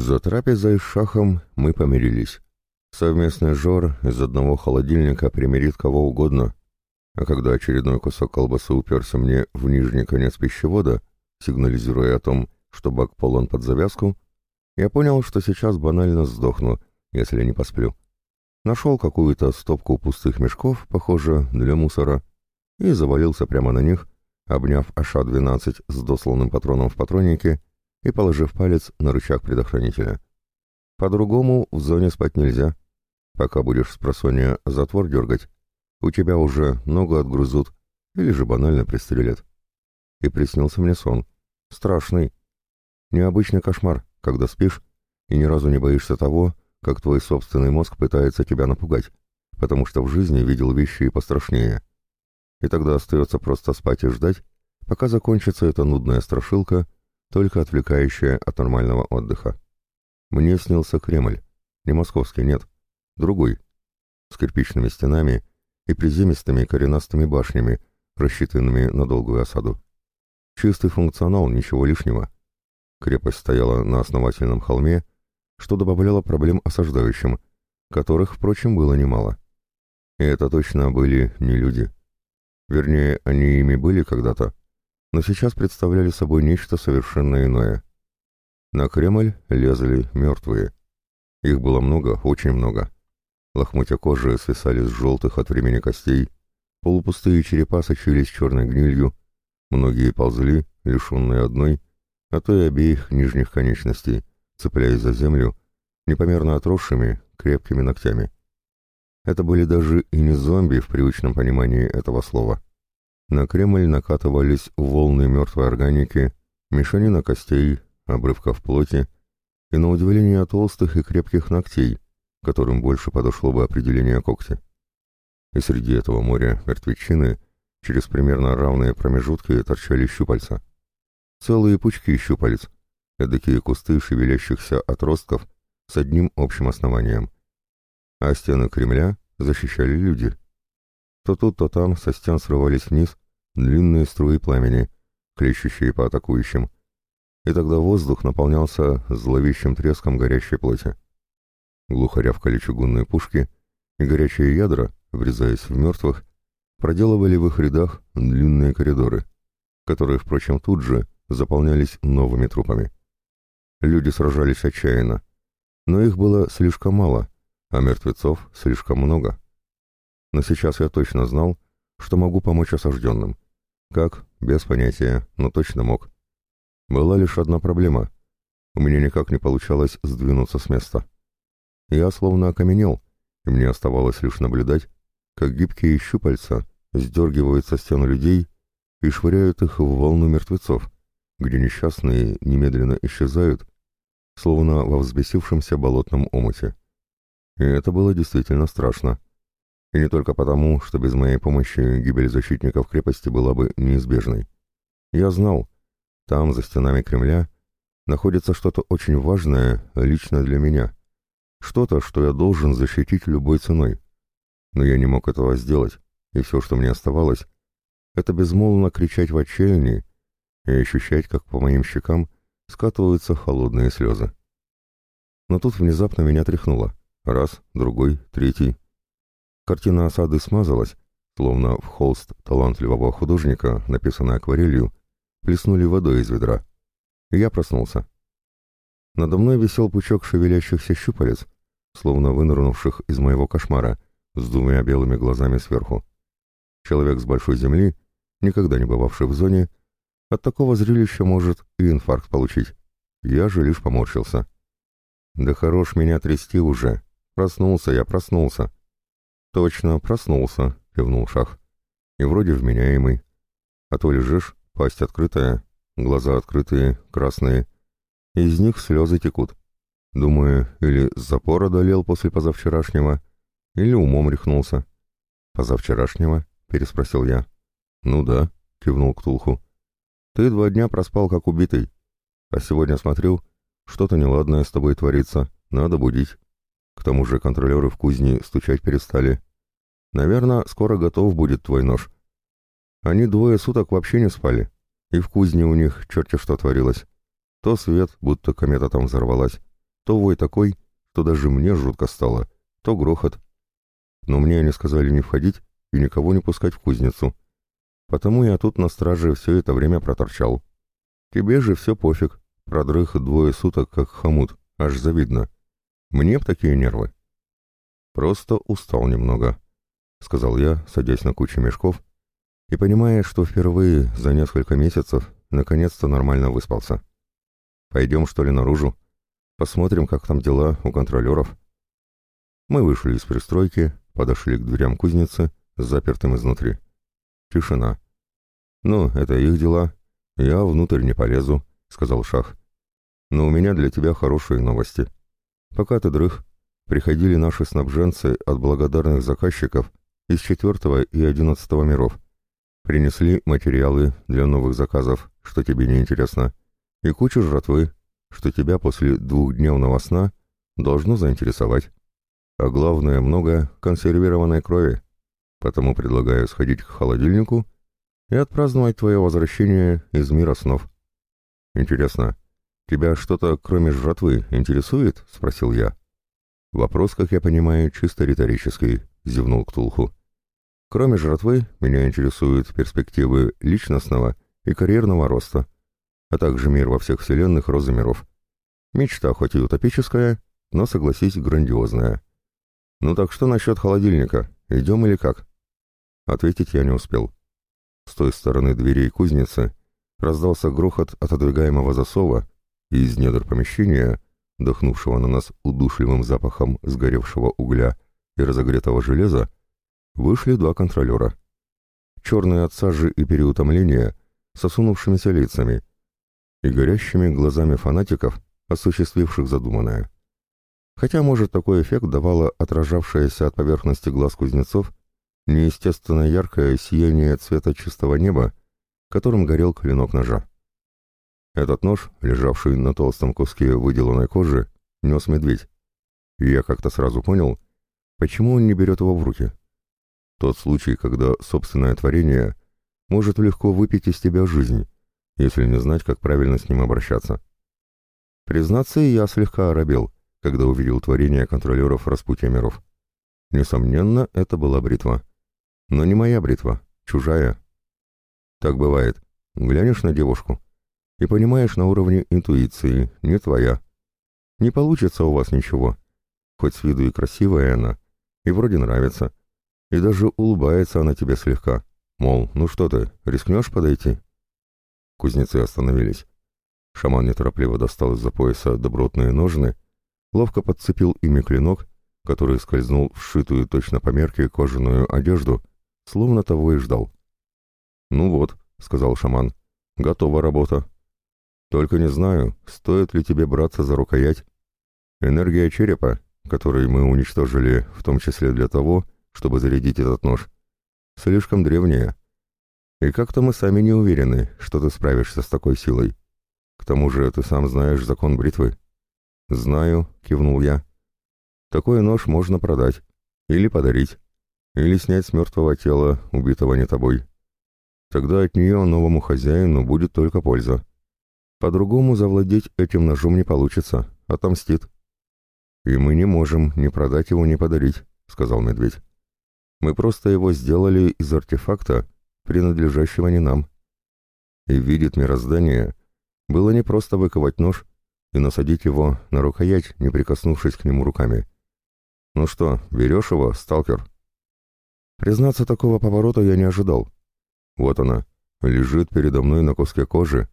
За трапезой с шахом мы помирились. Совместный жор из одного холодильника примирит кого угодно, а когда очередной кусок колбасы уперся мне в нижний конец пищевода, сигнализируя о том, что бак полон под завязку, я понял, что сейчас банально сдохну, если не посплю. Нашел какую-то стопку пустых мешков, похоже, для мусора, и завалился прямо на них, обняв АШ-12 с досланным патроном в патроннике и положив палец на рычаг предохранителя. По-другому в зоне спать нельзя. Пока будешь с просонья затвор дергать, у тебя уже ногу отгрызут или же банально пристрелят. И приснился мне сон. Страшный. Необычный кошмар, когда спишь и ни разу не боишься того, как твой собственный мозг пытается тебя напугать, потому что в жизни видел вещи и пострашнее. И тогда остается просто спать и ждать, пока закончится эта нудная страшилка, только отвлекающая от нормального отдыха. Мне снился Кремль. Не московский, нет. Другой. С кирпичными стенами и приземистыми коренастыми башнями, рассчитанными на долгую осаду. Чистый функционал, ничего лишнего. Крепость стояла на основательном холме, что добавляло проблем осаждающим, которых, впрочем, было немало. И это точно были не люди. Вернее, они ими были когда-то, но сейчас представляли собой нечто совершенно иное. На Кремль лезли мертвые. Их было много, очень много. Лохмотья кожи свисали с желтых от времени костей, полупустые черепа сочились черной гнилью, многие ползли, лишенные одной, а то и обеих нижних конечностей, цепляясь за землю, непомерно отросшими, крепкими ногтями. Это были даже и не зомби в привычном понимании этого слова. На Кремль накатывались волны мертвой органики, мешанина костей, обрывков плоти и, на удивление, толстых и крепких ногтей, которым больше подошло бы определение когти. И среди этого моря мертвечины через примерно равные промежутки торчали щупальца. Целые пучки щупалец, эдакие кусты шевелящихся отростков с одним общим основанием. А стены Кремля защищали люди. То тут, то там со стен срывались вниз длинные струи пламени, клещущие по атакующим, и тогда воздух наполнялся зловещим треском горящей плоти. Глухо рявкали чугунные пушки, и горячие ядра, врезаясь в мертвых, проделывали в их рядах длинные коридоры, которые, впрочем, тут же заполнялись новыми трупами. Люди сражались отчаянно, но их было слишком мало, а мертвецов слишком много. Но сейчас я точно знал, что могу помочь осажденным. Как? Без понятия, но точно мог. Была лишь одна проблема. У меня никак не получалось сдвинуться с места. Я словно окаменел, и мне оставалось лишь наблюдать, как гибкие щупальца сдергивают со стен людей и швыряют их в волну мертвецов, где несчастные немедленно исчезают, словно во взбесившемся болотном омуте. И это было действительно страшно. И не только потому, что без моей помощи гибель защитников крепости была бы неизбежной. Я знал, там, за стенами Кремля, находится что-то очень важное лично для меня. Что-то, что я должен защитить любой ценой. Но я не мог этого сделать, и все, что мне оставалось, это безмолвно кричать в отчаянии и ощущать, как по моим щекам скатываются холодные слезы. Но тут внезапно меня тряхнуло. Раз, другой, третий. Картина осады смазалась, словно в холст талантливого художника, написанный акварелью, плеснули водой из ведра. И я проснулся. Надо мной висел пучок шевелящихся щупалец, словно вынырнувших из моего кошмара, с двумя белыми глазами сверху. Человек с большой земли, никогда не бывавший в зоне, от такого зрелища может и инфаркт получить. Я же лишь поморщился. «Да хорош меня трясти уже. Проснулся я, проснулся. «Точно, проснулся», — кивнул Шах. «И вроде вменяемый. А то лежишь, пасть открытая, глаза открытые, красные. Из них слезы текут. Думаю, или запор одолел после позавчерашнего, или умом рехнулся». «Позавчерашнего?» — переспросил я. «Ну да», — кивнул Ктулху. «Ты два дня проспал, как убитый. А сегодня смотрю, что-то неладное с тобой творится, надо будить». К тому же контролеры в кузне стучать перестали. Наверное, скоро готов будет твой нож. Они двое суток вообще не спали. И в кузне у них черти что творилось. То свет, будто комета там взорвалась, То вой такой, что даже мне жутко стало, то грохот. Но мне они сказали не входить и никого не пускать в кузницу. Потому я тут на страже все это время проторчал. Тебе же все пофиг, продрых двое суток, как хомут, аж завидно. Мне б такие нервы. Просто устал немного, — сказал я, садясь на кучу мешков, и понимая, что впервые за несколько месяцев наконец-то нормально выспался. Пойдем, что ли, наружу? Посмотрим, как там дела у контролеров. Мы вышли из пристройки, подошли к дверям кузницы, запертым изнутри. Тишина. «Ну, это их дела. Я внутрь не полезу», — сказал Шах. «Но у меня для тебя хорошие новости. Пока ты дрых, приходили наши снабженцы от благодарных заказчиков из четвертого и одиннадцатого миров. Принесли материалы для новых заказов, что тебе не интересно, и кучу жратвы, что тебя после двухдневного сна должно заинтересовать. А главное, много консервированной крови. Потому предлагаю сходить к холодильнику и отпраздновать твое возвращение из мира снов. Интересно, тебя что-то кроме жратвы интересует? — спросил я. Вопрос, как я понимаю, чисто риторический, — зевнул Ктулху. Кроме жратвы, меня интересуют перспективы личностного и карьерного роста, а также мир во всех вселенных розы миров. Мечта хоть и утопическая, но, согласись, грандиозная. Ну так что насчет холодильника? Идем или как? Ответить я не успел. С той стороны дверей кузницы раздался грохот отодвигаемого засова, и из недр помещения, дохнувшего на нас удушливым запахом сгоревшего угля и разогретого железа, вышли два контролера. Черные от сажи и переутомления, с осунувшимися лицами и горящими глазами фанатиков, осуществивших задуманное. Хотя, может, такой эффект давало отражавшееся от поверхности глаз кузнецов неестественно яркое сияние цвета чистого неба, которым горел клинок ножа. Этот нож, лежавший на толстом куске выделанной кожи, нес медведь. И я как-то сразу понял, почему он не берет его в руки. Тот случай, когда собственное творение может легко выпить из тебя жизнь, если не знать, как правильно с ним обращаться. Признаться, я слегка оробел, когда увидел творение контролеров распутья миров. Несомненно, это была бритва. Но не моя бритва, чужая. Так бывает. Глянешь на девушку и понимаешь на уровне интуиции, не твоя. Не получится у вас ничего. Хоть с виду и красивая она, и вроде нравится. И даже улыбается она тебе слегка. Мол, ну что ты, рискнешь подойти? Кузнецы остановились. Шаман неторопливо достал из-за пояса добротные ножны, ловко подцепил ими клинок, который скользнул в сшитую точно по мерке кожаную одежду словно того и ждал. «Ну вот», — сказал шаман, — «готова работа. Только не знаю, стоит ли тебе браться за рукоять. Энергия черепа, который мы уничтожили в том числе для того, чтобы зарядить этот нож, слишком древняя. И как-то мы сами не уверены, что ты справишься с такой силой. К тому же ты сам знаешь закон бритвы». «Знаю», — кивнул я. «Такой нож можно продать или подарить или снять с мертвого тела, убитого не тобой. Тогда от нее новому хозяину будет только польза. По-другому завладеть этим ножом не получится, отомстит. И мы не можем ни продать его, ни подарить, сказал медведь. Мы просто его сделали из артефакта, принадлежащего не нам. И видит мироздание, было не просто выковать нож и насадить его на рукоять, не прикоснувшись к нему руками. Ну что, берешь его, сталкер? Признаться, такого поворота я не ожидал. Вот она, лежит передо мной на куске кожи,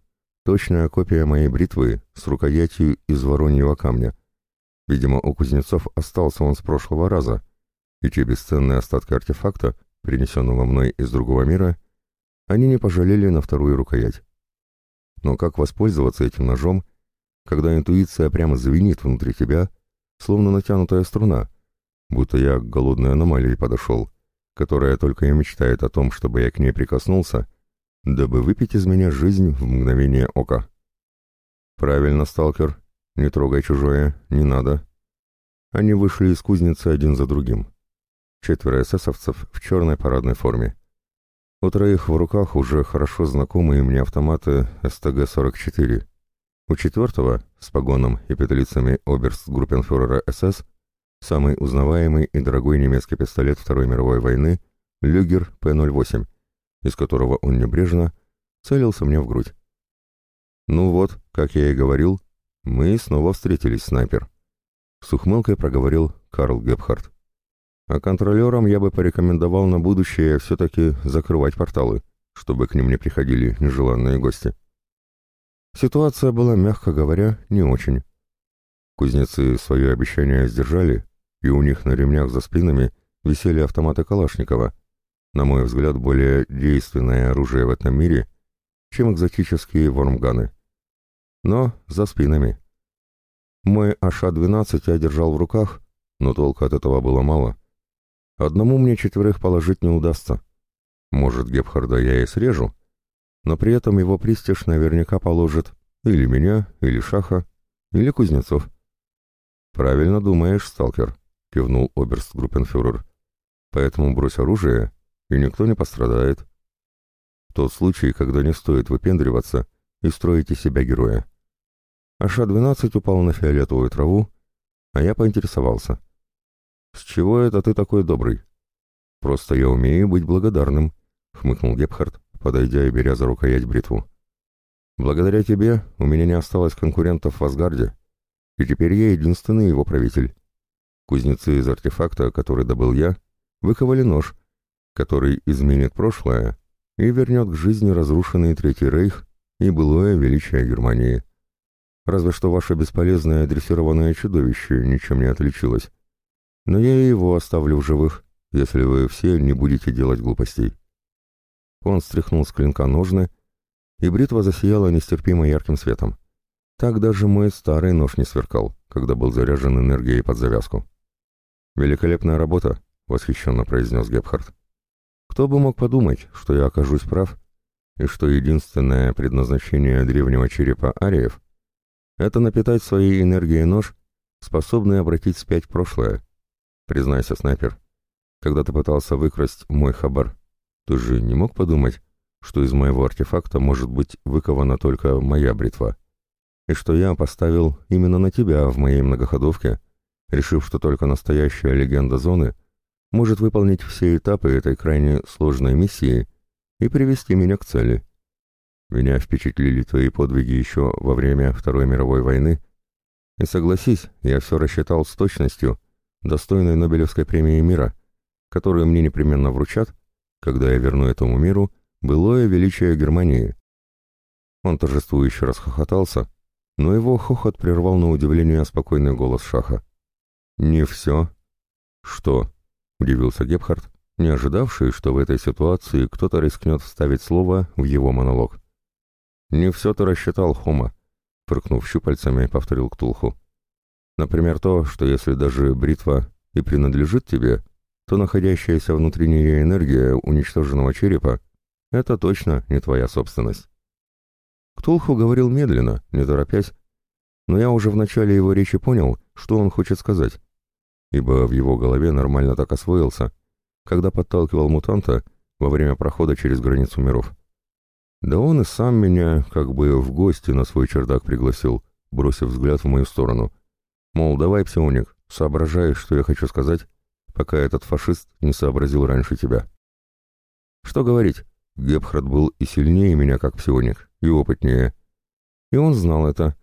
точная копия моей бритвы с рукоятью из вороньего камня. Видимо, у кузнецов остался он с прошлого раза, и те бесценные остатки артефакта, принесенного мной из другого мира, они не пожалели на вторую рукоять. Но как воспользоваться этим ножом, когда интуиция прямо звенит внутри тебя, словно натянутая струна, будто я к голодной аномалии подошел, которая только и мечтает о том, чтобы я к ней прикоснулся, дабы выпить из меня жизнь в мгновение ока. Правильно, сталкер, не трогай чужое, не надо. Они вышли из кузницы один за другим. Четверо эсэсовцев в черной парадной форме. У троих в руках уже хорошо знакомые мне автоматы СТГ-44. У четвертого, с погоном и петлицами оберст-группенфюрера СС, самый узнаваемый и дорогой немецкий пистолет Второй мировой войны «Люгер П-08», из которого он небрежно целился мне в грудь. «Ну вот, как я и говорил, мы снова встретились, снайпер», — с ухмылкой проговорил Карл Гепхард. «А контролерам я бы порекомендовал на будущее все-таки закрывать порталы, чтобы к ним не приходили нежеланные гости». Ситуация была, мягко говоря, не очень. Кузнецы свое обещание сдержали, и у них на ремнях за спинами висели автоматы Калашникова, на мой взгляд, более действенное оружие в этом мире, чем экзотические вормганы. Но за спинами. Мой АШ-12 я держал в руках, но толку от этого было мало. Одному мне четверых положить не удастся. Может, Гепхарда я и срежу, но при этом его пристиж наверняка положит или меня, или Шаха, или Кузнецов. «Правильно думаешь, сталкер», — кивнул оберст-группенфюрер. «Поэтому брось оружие, и никто не пострадает. Тот случай, когда не стоит выпендриваться и строить из себя героя». Аша-12 упал на фиолетовую траву, а я поинтересовался. «С чего это ты такой добрый?» «Просто я умею быть благодарным», — хмыкнул Гепхард подойдя и беря за рукоять бритву. «Благодаря тебе у меня не осталось конкурентов в Асгарде, и теперь я единственный его правитель. Кузнецы из артефакта, который добыл я, выковали нож, который изменит прошлое и вернет к жизни разрушенный Третий Рейх и былое величие Германии. Разве что ваше бесполезное дрессированное чудовище ничем не отличилось. Но я его оставлю в живых, если вы все не будете делать глупостей». Он стряхнул с клинка ножны, и бритва засияла нестерпимо ярким светом. Так даже мой старый нож не сверкал, когда был заряжен энергией под завязку. «Великолепная работа», — восхищенно произнес Гепхард. «Кто бы мог подумать, что я окажусь прав, и что единственное предназначение древнего черепа ариев — это напитать своей энергией нож, способный обратить вспять прошлое. Признайся, снайпер, когда ты пытался выкрасть мой хабар, ты же не мог подумать, что из моего артефакта может быть выкована только моя бритва, и что я поставил именно на тебя в моей многоходовке, решив, что только настоящая легенда зоны может выполнить все этапы этой крайне сложной миссии и привести меня к цели. Меня впечатлили твои подвиги еще во время Второй мировой войны, и согласись, я все рассчитал с точностью, достойной Нобелевской премии мира, которую мне непременно вручат, когда я верну этому миру былое величие Германии. Он торжествующе расхохотался, но его хохот прервал на удивление спокойный голос Шаха. «Не все». «Что?» — удивился Гепхард, не ожидавший, что в этой ситуации кто-то рискнет вставить слово в его монолог. «Не все ты рассчитал, Хома», — фыркнув щупальцами, повторил Ктулху. «Например, то, что если даже бритва и принадлежит тебе, то находящаяся внутри нее энергия уничтоженного черепа — это точно не твоя собственность. Ктулху говорил медленно, не торопясь, но я уже в начале его речи понял, что он хочет сказать, ибо в его голове нормально так освоился, когда подталкивал мутанта во время прохода через границу миров. Да он и сам меня как бы в гости на свой чердак пригласил, бросив взгляд в мою сторону. Мол, давай, псионик, соображаешь, что я хочу сказать, пока этот фашист не сообразил раньше тебя. Что говорить, Гепхард был и сильнее меня как псионик, и опытнее. И он знал это.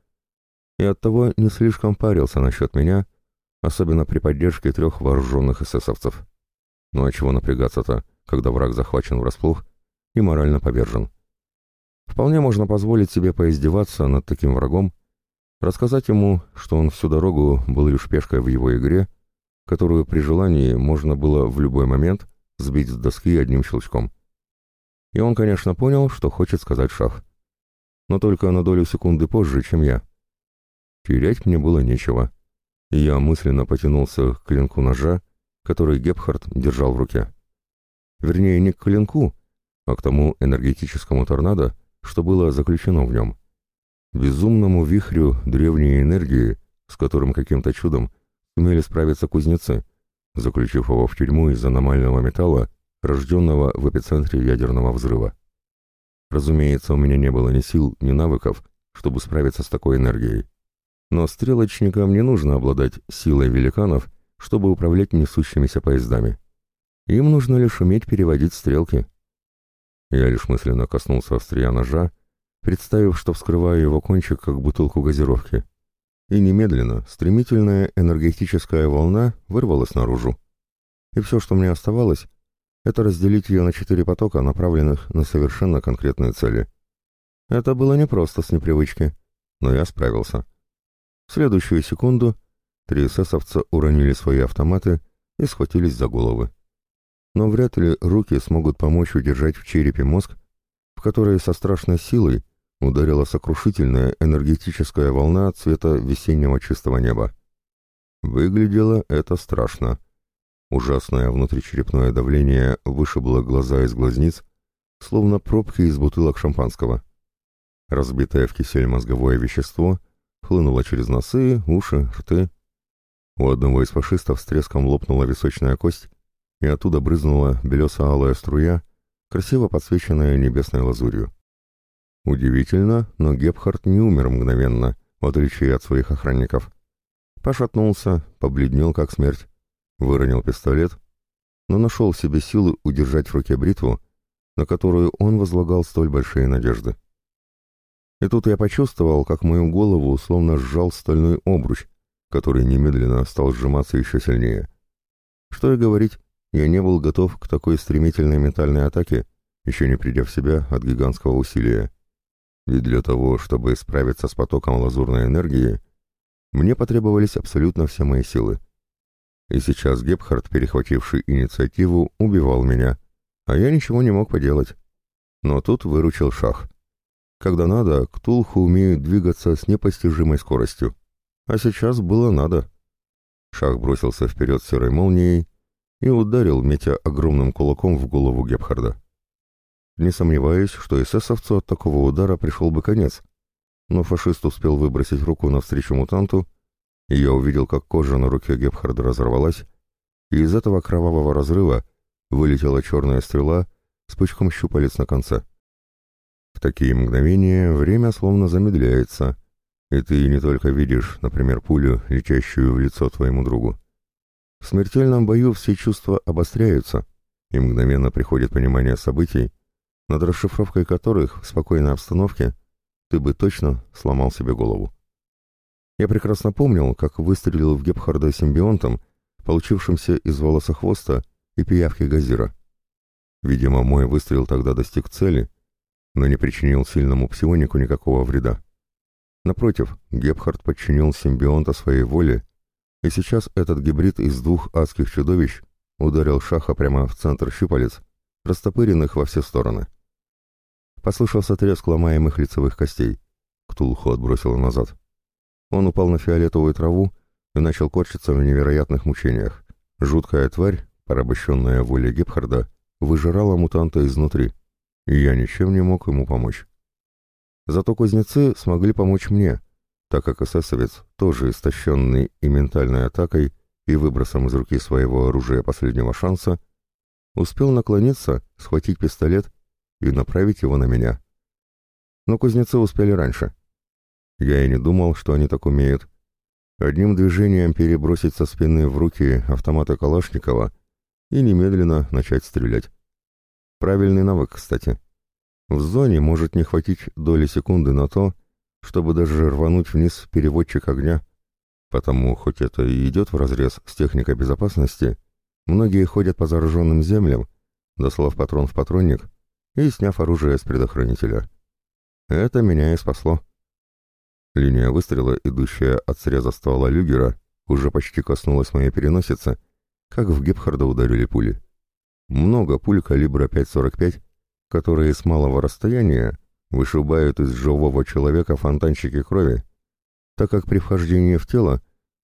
И оттого не слишком парился насчет меня, особенно при поддержке трех вооруженных эсэсовцев. Ну а чего напрягаться-то, когда враг захвачен врасплох и морально повержен? Вполне можно позволить себе поиздеваться над таким врагом, рассказать ему, что он всю дорогу был лишь пешкой в его игре, которую при желании можно было в любой момент сбить с доски одним щелчком. И он, конечно, понял, что хочет сказать шах. Но только на долю секунды позже, чем я. Терять мне было нечего. Я мысленно потянулся к клинку ножа, который Гепхард держал в руке. Вернее, не к клинку, а к тому энергетическому торнадо, что было заключено в нем. Безумному вихрю древней энергии, с которым каким-то чудом сумели справиться кузнецы, заключив его в тюрьму из аномального металла, рожденного в эпицентре ядерного взрыва. Разумеется, у меня не было ни сил, ни навыков, чтобы справиться с такой энергией. Но стрелочникам не нужно обладать силой великанов, чтобы управлять несущимися поездами. Им нужно лишь уметь переводить стрелки. Я лишь мысленно коснулся острия ножа, представив, что вскрываю его кончик, как бутылку газировки. И немедленно стремительная энергетическая волна вырвалась наружу. И все, что мне оставалось, это разделить ее на четыре потока, направленных на совершенно конкретные цели. Это было непросто с непривычки, но я справился. Следующую секунду три эсэсовца уронили свои автоматы и схватились за головы. Но вряд ли руки смогут помочь удержать в черепе мозг, в который со страшной силой ударила сокрушительная энергетическая волна цвета весеннего чистого неба. Выглядело это страшно. Ужасное внутричерепное давление вышибло глаза из глазниц, словно пробки из бутылок шампанского. Разбитое в кисель мозговое вещество хлынуло через носы, уши, рты. У одного из фашистов с треском лопнула височная кость, и оттуда брызнула белесо-алая струя, красиво подсвеченная небесной лазурью. Удивительно, но Гепхард не умер мгновенно, в отличие от своих охранников. Пошатнулся, побледнел как смерть, выронил пистолет, но нашел в себе силы удержать в руке бритву, на которую он возлагал столь большие надежды. И тут я почувствовал, как мою голову словно сжал стальной обруч, который немедленно стал сжиматься еще сильнее. Что и говорить, я не был готов к такой стремительной ментальной атаке, еще не придя в себя от гигантского усилия. Ведь для того, чтобы справиться с потоком лазурной энергии, мне потребовались абсолютно все мои силы. И сейчас Гепхард, перехвативший инициативу, убивал меня, а я ничего не мог поделать. Но тут выручил Шах. Когда надо, ктулху умеют двигаться с непостижимой скоростью. А сейчас было надо. Шах бросился вперед серой молнией и ударил, метя огромным кулаком в голову Гепхарда. Не сомневаюсь, что эсэсовцу от такого удара пришел бы конец, но фашист успел выбросить руку навстречу мутанту, и я увидел, как кожа на руке Гепхарда разорвалась, и из этого кровавого разрыва вылетела черная стрела с пучком щупалец на конце. В такие мгновения время словно замедляется, и ты не только видишь, например, пулю, летящую в лицо твоему другу. В смертельном бою все чувства обостряются, и мгновенно приходит понимание событий, над расшифровкой которых в спокойной обстановке ты бы точно сломал себе голову. Я прекрасно помнил, как выстрелил в Гепхарда симбионтом, получившимся из волоса хвоста и пиявки газира. Видимо, мой выстрел тогда достиг цели, но не причинил сильному псионику никакого вреда. Напротив, Гепхард подчинил симбионта своей воле, и сейчас этот гибрид из двух адских чудовищ ударил Шаха прямо в центр щупалец, растопыренных во все стороны. Послышался треск ломаемых лицевых костей. Ктулху отбросило назад. Он упал на фиолетовую траву и начал корчиться в невероятных мучениях. Жуткая тварь, порабощенная волей Гепхарда, выжирала мутанта изнутри — и я ничем не мог ему помочь. Зато кузнецы смогли помочь мне, так как эсэсовец, тоже истощенный и ментальной атакой, и выбросом из руки своего оружия последнего шанса, успел наклониться, схватить пистолет и направить его на меня. Но кузнецы успели раньше. Я и не думал, что они так умеют. Одним движением перебросить со спины в руки автомата Калашникова и немедленно начать стрелять. Правильный навык, кстати. В зоне может не хватить доли секунды на то, чтобы даже рвануть вниз переводчик огня. Потому, хоть это и идет вразрез с техникой безопасности, многие ходят по зараженным землям, дослав патрон в патронник и сняв оружие с предохранителя. Это меня и спасло. Линия выстрела, идущая от среза ствола люгера, уже почти коснулась моей переносицы, как в Гепхарда ударили пули. Много пуль калибра 5,45, которые с малого расстояния вышибают из живого человека фонтанчики крови, так как при вхождении в тело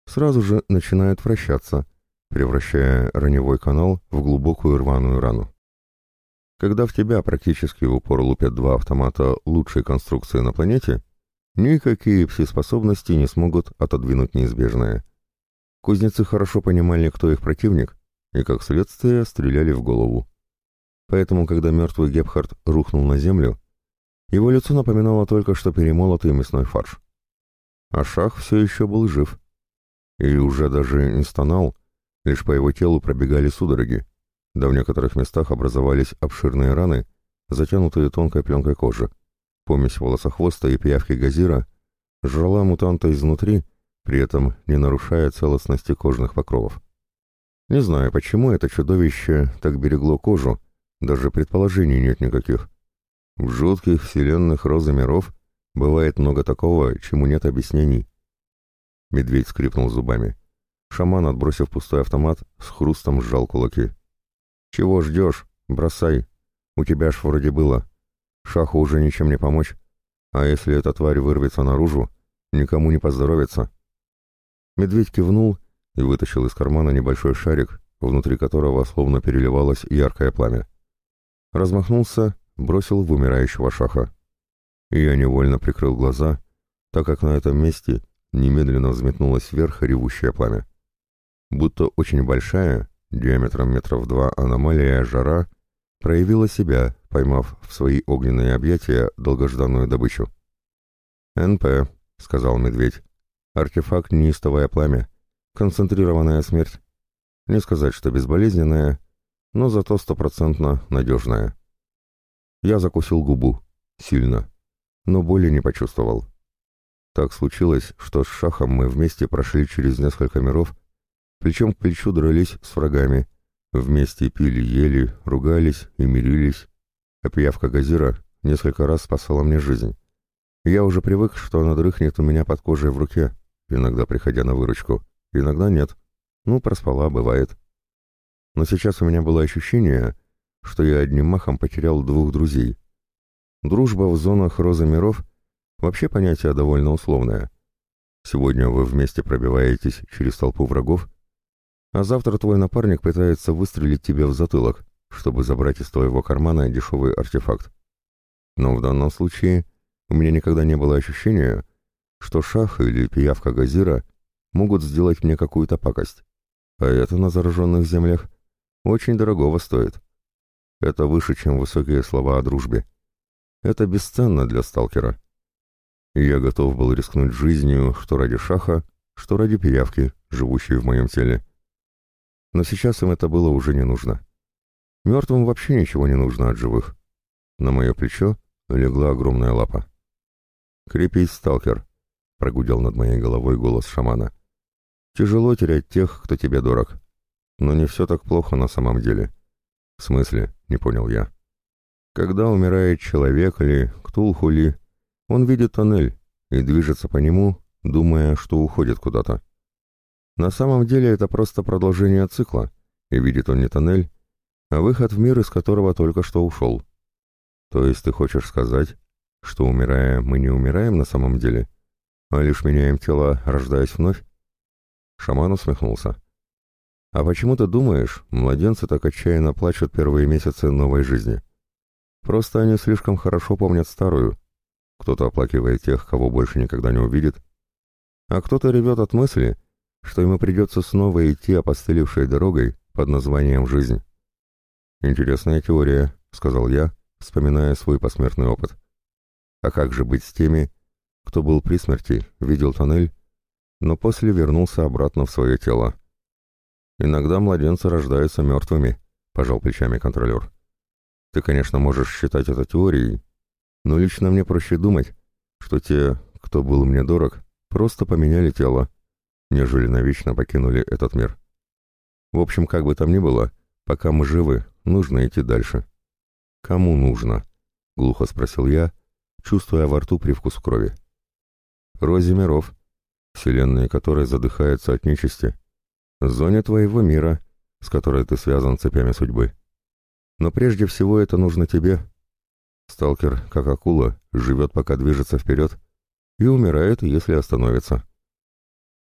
сразу же начинают вращаться, превращая раневой канал в глубокую рваную рану. Когда в тебя практически в упор лупят два автомата лучшей конструкции на планете, никакие пси-способности не смогут отодвинуть неизбежное. Кузнецы хорошо понимали, кто их противник, и, как следствие, стреляли в голову. Поэтому, когда мертвый Гепхард рухнул на землю, Его лицо напоминало только что перемолотый мясной фарш. А шах все еще был жив. И уже даже не стонал, лишь по его телу пробегали судороги, да в некоторых местах образовались обширные раны, затянутые тонкой пленкой кожи. Помесь волосохвоста и пиявки газира жрала мутанта изнутри, при этом не нарушая целостности кожных покровов. Не знаю, почему это чудовище так берегло кожу, даже предположений нет никаких. В жутких вселенных розы миров бывает много такого, чему нет объяснений. Медведь скрипнул зубами. Шаман, отбросив пустой автомат, с хрустом сжал кулаки. «Чего ждешь? Бросай. У тебя ж вроде было. Шаху уже ничем не помочь. А если эта тварь вырвется наружу, никому не поздоровится». Медведь кивнул и вытащил из кармана небольшой шарик, внутри которого словно переливалось яркое пламя. Размахнулся, бросил в умирающего шаха. И я невольно прикрыл глаза, так как на этом месте немедленно взметнулось вверх ревущее пламя. Будто очень большая, диаметром метров два аномалия жара, проявила себя, поймав в свои огненные объятия долгожданную добычу. «НП», — сказал медведь, — «артефакт неистовое пламя, концентрированная смерть. Не сказать, что безболезненная, но зато стопроцентно надежная». Я закусил губу. Сильно. Но боли не почувствовал. Так случилось, что с Шахом мы вместе прошли через несколько миров, плечом к плечу дрались с врагами, вместе пили, ели, ругались и мирились. А пиявка Газира несколько раз спасала мне жизнь. Я уже привык, что она дрыхнет у меня под кожей в руке, иногда приходя на выручку, иногда нет. Ну, проспала, бывает. Но сейчас у меня было ощущение, что я одним махом потерял двух друзей. Дружба в зонах розы миров — Вообще понятие довольно условное. Сегодня вы вместе пробиваетесь через толпу врагов, а завтра твой напарник пытается выстрелить тебе в затылок, чтобы забрать из твоего кармана дешевый артефакт. Но в данном случае у меня никогда не было ощущения, что шах или пиявка газира могут сделать мне какую-то пакость. А это на зараженных землях очень дорогого стоит. Это выше, чем высокие слова о дружбе. Это бесценно для сталкера я готов был рискнуть жизнью что ради шаха, что ради пиявки, живущей в моем теле. Но сейчас им это было уже не нужно. Мертвым вообще ничего не нужно от живых. На мое плечо легла огромная лапа. «Крепись, сталкер», — прогудел над моей головой голос шамана. «Тяжело терять тех, кто тебе дорог. Но не все так плохо на самом деле». «В смысле?» — не понял я. «Когда умирает человек или ктулхули, он видит тоннель и движется по нему, думая, что уходит куда-то. На самом деле это просто продолжение цикла, и видит он не тоннель, а выход в мир, из которого только что ушел. То есть ты хочешь сказать, что, умирая, мы не умираем на самом деле, а лишь меняем тело, рождаясь вновь? Шаман усмехнулся. А почему ты думаешь, младенцы так отчаянно плачут первые месяцы новой жизни? Просто они слишком хорошо помнят старую, кто-то оплакивает тех, кого больше никогда не увидит, а кто-то ревет от мысли, что ему придется снова идти опостылевшей дорогой под названием «жизнь». «Интересная теория», — сказал я, вспоминая свой посмертный опыт. «А как же быть с теми, кто был при смерти, видел тоннель, но после вернулся обратно в свое тело?» «Иногда младенцы рождаются мертвыми», — пожал плечами контролер. «Ты, конечно, можешь считать это теорией, но лично мне проще думать, что те, кто был мне дорог, просто поменяли тело, нежели навечно покинули этот мир. В общем, как бы там ни было, пока мы живы, нужно идти дальше. «Кому нужно?» — глухо спросил я, чувствуя во рту привкус крови. «Розе миров, вселенная которой задыхается от нечисти, зоне твоего мира, с которой ты связан цепями судьбы. Но прежде всего это нужно тебе, Сталкер, как акула, живет, пока движется вперед, и умирает, если остановится.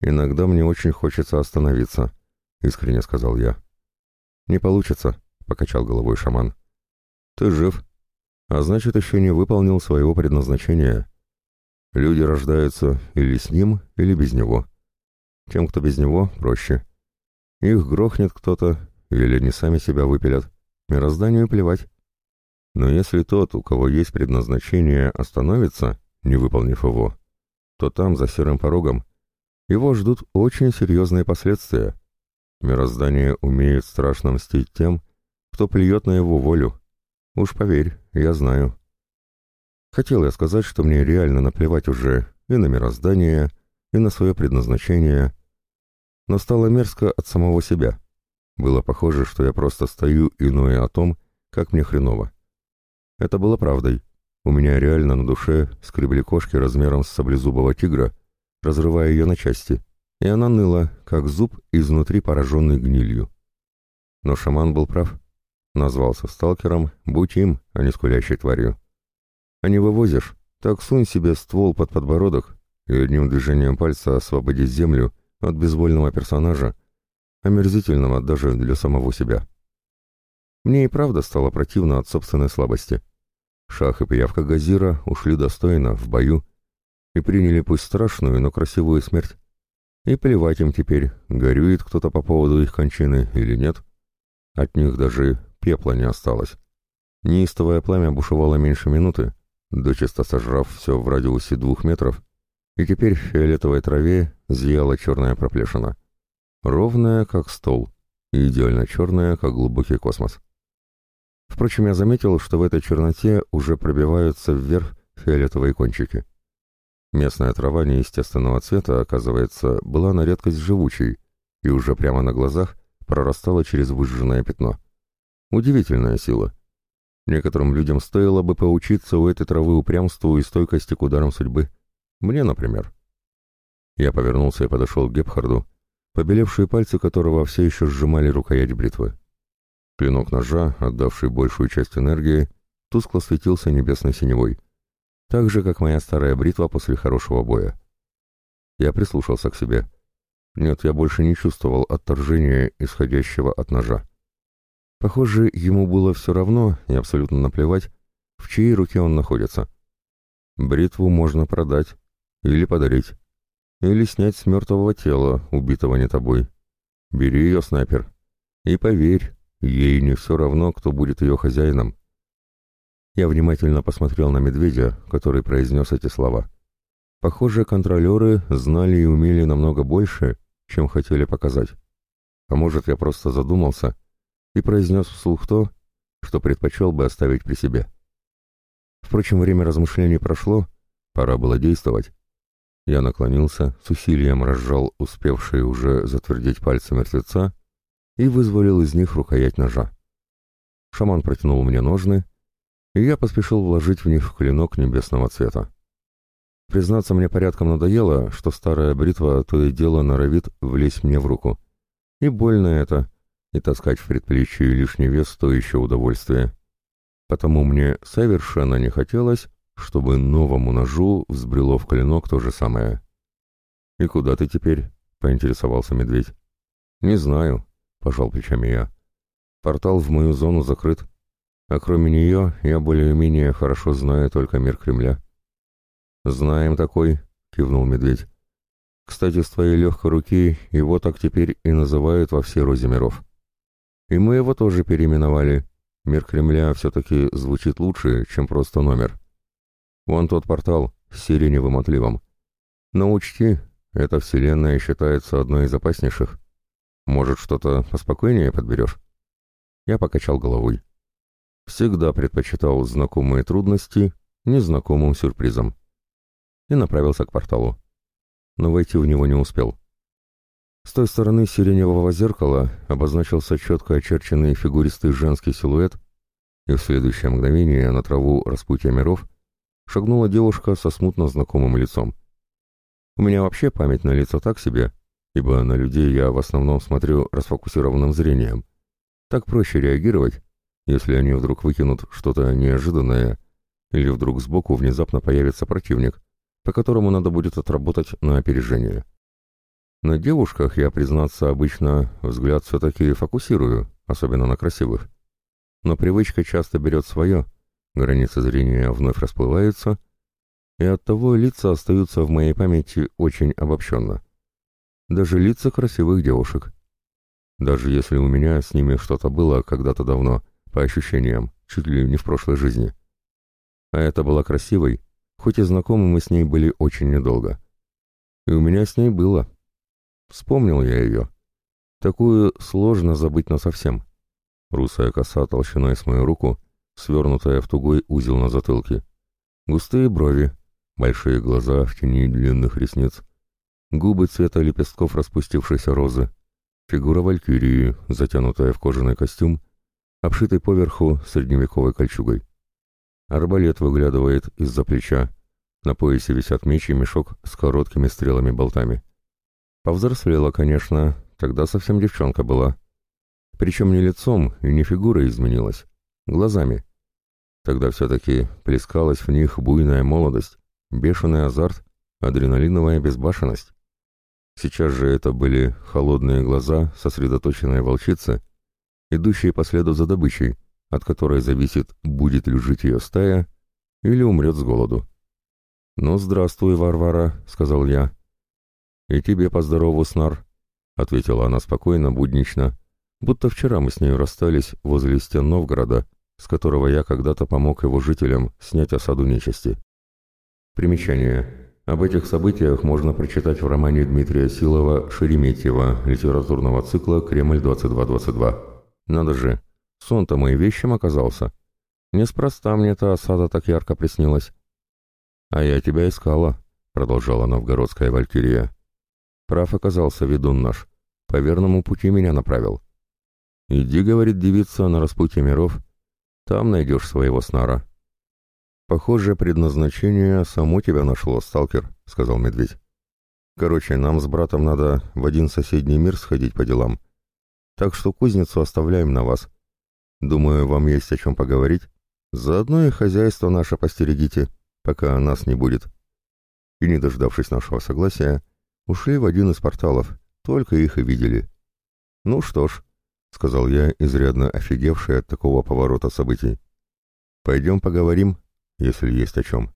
«Иногда мне очень хочется остановиться», — искренне сказал я. «Не получится», — покачал головой шаман. «Ты жив, а значит, еще не выполнил своего предназначения. Люди рождаются или с ним, или без него. Тем, кто без него, проще. Их грохнет кто-то, или они сами себя выпилят. Мирозданию плевать. Но если тот, у кого есть предназначение, остановится, не выполнив его, то там, за серым порогом, его ждут очень серьезные последствия. Мироздание умеет страшно мстить тем, кто плюет на его волю. Уж поверь, я знаю. Хотел я сказать, что мне реально наплевать уже и на мироздание, и на свое предназначение, но стало мерзко от самого себя. Было похоже, что я просто стою и ною о том, как мне хреново. Это было правдой. У меня реально на душе скребли кошки размером с саблезубого тигра, разрывая ее на части, и она ныла, как зуб изнутри пораженный гнилью. Но шаман был прав. Назвался сталкером, будь им, а не скулящей тварью. А не вывозишь, так сунь себе ствол под подбородок и одним движением пальца освободить землю от безвольного персонажа, омерзительного даже для самого себя. Мне и правда стало противно от собственной слабости. Шах и пиявка Газира ушли достойно, в бою, и приняли пусть страшную, но красивую смерть. И плевать им теперь, горюет кто-то по поводу их кончины или нет. От них даже пепла не осталось. Неистовое пламя бушевало меньше минуты, дочисто сожрав все в радиусе двух метров, и теперь в фиолетовой траве зияла черная проплешина. Ровная, как стол, и идеально черная, как глубокий космос. Впрочем, я заметил, что в этой черноте уже пробиваются вверх фиолетовые кончики. Местная трава неестественного цвета, оказывается, была на редкость живучей и уже прямо на глазах прорастала через выжженное пятно. Удивительная сила. Некоторым людям стоило бы поучиться у этой травы упрямству и стойкости к ударам судьбы. Мне, например. Я повернулся и подошел к Гепхарду, побелевшие пальцы которого все еще сжимали рукоять бритвы. Клинок ножа, отдавший большую часть энергии, тускло светился небесной синевой, так же, как моя старая бритва после хорошего боя. Я прислушался к себе. Нет, я больше не чувствовал отторжения, исходящего от ножа. Похоже, ему было все равно и абсолютно наплевать, в чьей руке он находится. Бритву можно продать или подарить, или снять с мертвого тела, убитого не тобой. Бери ее, снайпер, и поверь, Ей не все равно, кто будет ее хозяином. Я внимательно посмотрел на медведя, который произнес эти слова. Похоже, контролеры знали и умели намного больше, чем хотели показать. А может, я просто задумался и произнес вслух то, что предпочел бы оставить при себе. Впрочем, время размышлений прошло, пора было действовать. Я наклонился, с усилием разжал успевшие уже затвердить пальцы мертвеца и вызволил из них рукоять ножа. Шаман протянул мне ножны, и я поспешил вложить в них клинок небесного цвета. Признаться, мне порядком надоело, что старая бритва то и дело норовит влезть мне в руку. И больно это, и таскать в предплечье лишний вес — то еще удовольствие. Потому мне совершенно не хотелось, чтобы новому ножу взбрело в клинок то же самое. «И куда ты теперь?» — поинтересовался медведь. «Не знаю», — пожал плечами я. «Портал в мою зону закрыт, а кроме нее я более-менее хорошо знаю только мир Кремля». «Знаем такой», — кивнул медведь. «Кстати, с твоей легкой руки его так теперь и называют во все розе миров. И мы его тоже переименовали. Мир Кремля все-таки звучит лучше, чем просто номер. Вон тот портал с сиреневым отливом. Но учти, эта вселенная считается одной из опаснейших». Может, что-то поспокойнее подберешь?» Я покачал головой. Всегда предпочитал знакомые трудности незнакомым сюрпризом. И направился к порталу. Но войти в него не успел. С той стороны сиреневого зеркала обозначился четко очерченный фигуристый женский силуэт, и в следующее мгновение на траву распутья миров шагнула девушка со смутно знакомым лицом. У меня вообще память на лицо так себе, ибо на людей я в основном смотрю расфокусированным зрением. Так проще реагировать, если они вдруг выкинут что-то неожиданное, или вдруг сбоку внезапно появится противник, по которому надо будет отработать на опережение. На девушках я, признаться, обычно взгляд все-таки фокусирую, особенно на красивых. Но привычка часто берет свое, границы зрения вновь расплываются, и оттого лица остаются в моей памяти очень обобщенно даже лица красивых девушек. Даже если у меня с ними что-то было когда-то давно, по ощущениям, чуть ли не в прошлой жизни. А это была красивой, хоть и знакомы мы с ней были очень недолго. И у меня с ней было. Вспомнил я ее. Такую сложно забыть насовсем. Русая коса толщиной с мою руку, свернутая в тугой узел на затылке. Густые брови, большие глаза в тени длинных ресниц, губы цвета лепестков распустившейся розы, фигура валькирии, затянутая в кожаный костюм, обшитый поверху средневековой кольчугой. Арбалет выглядывает из-за плеча, на поясе висят меч и мешок с короткими стрелами-болтами. Повзрослела, конечно, тогда совсем девчонка была. Причем не лицом и не фигурой изменилась, глазами. Тогда все-таки плескалась в них буйная молодость, бешеный азарт, адреналиновая безбашенность. Сейчас же это были холодные глаза, сосредоточенные волчицы, идущие по следу за добычей, от которой зависит, будет ли жить ее стая или умрет с голоду. «Ну, здравствуй, Варвара», — сказал я. «И тебе поздорову, Снар», — ответила она спокойно, буднично, будто вчера мы с ней расстались возле стен Новгорода, с которого я когда-то помог его жителям снять осаду нечисти. Примечание. Об этих событиях можно прочитать в романе Дмитрия Силова «Шереметьево» литературного цикла «Кремль-2222». Надо же, сон-то мой вещим оказался. Неспроста мне эта осада так ярко приснилась. «А я тебя искала», — продолжала новгородская валькирия. «Прав оказался ведун наш. По верному пути меня направил. Иди, — говорит девица, — на распутье миров. Там найдешь своего снара». «Похоже, предназначение само тебя нашло, сталкер», — сказал медведь. «Короче, нам с братом надо в один соседний мир сходить по делам. Так что кузницу оставляем на вас. Думаю, вам есть о чем поговорить. Заодно и хозяйство наше постерегите» пока нас не будет. И, не дождавшись нашего согласия, ушли в один из порталов, только их и видели. «Ну что ж», — сказал я, изрядно офигевший от такого поворота событий, — «пойдем поговорим, если есть о чем».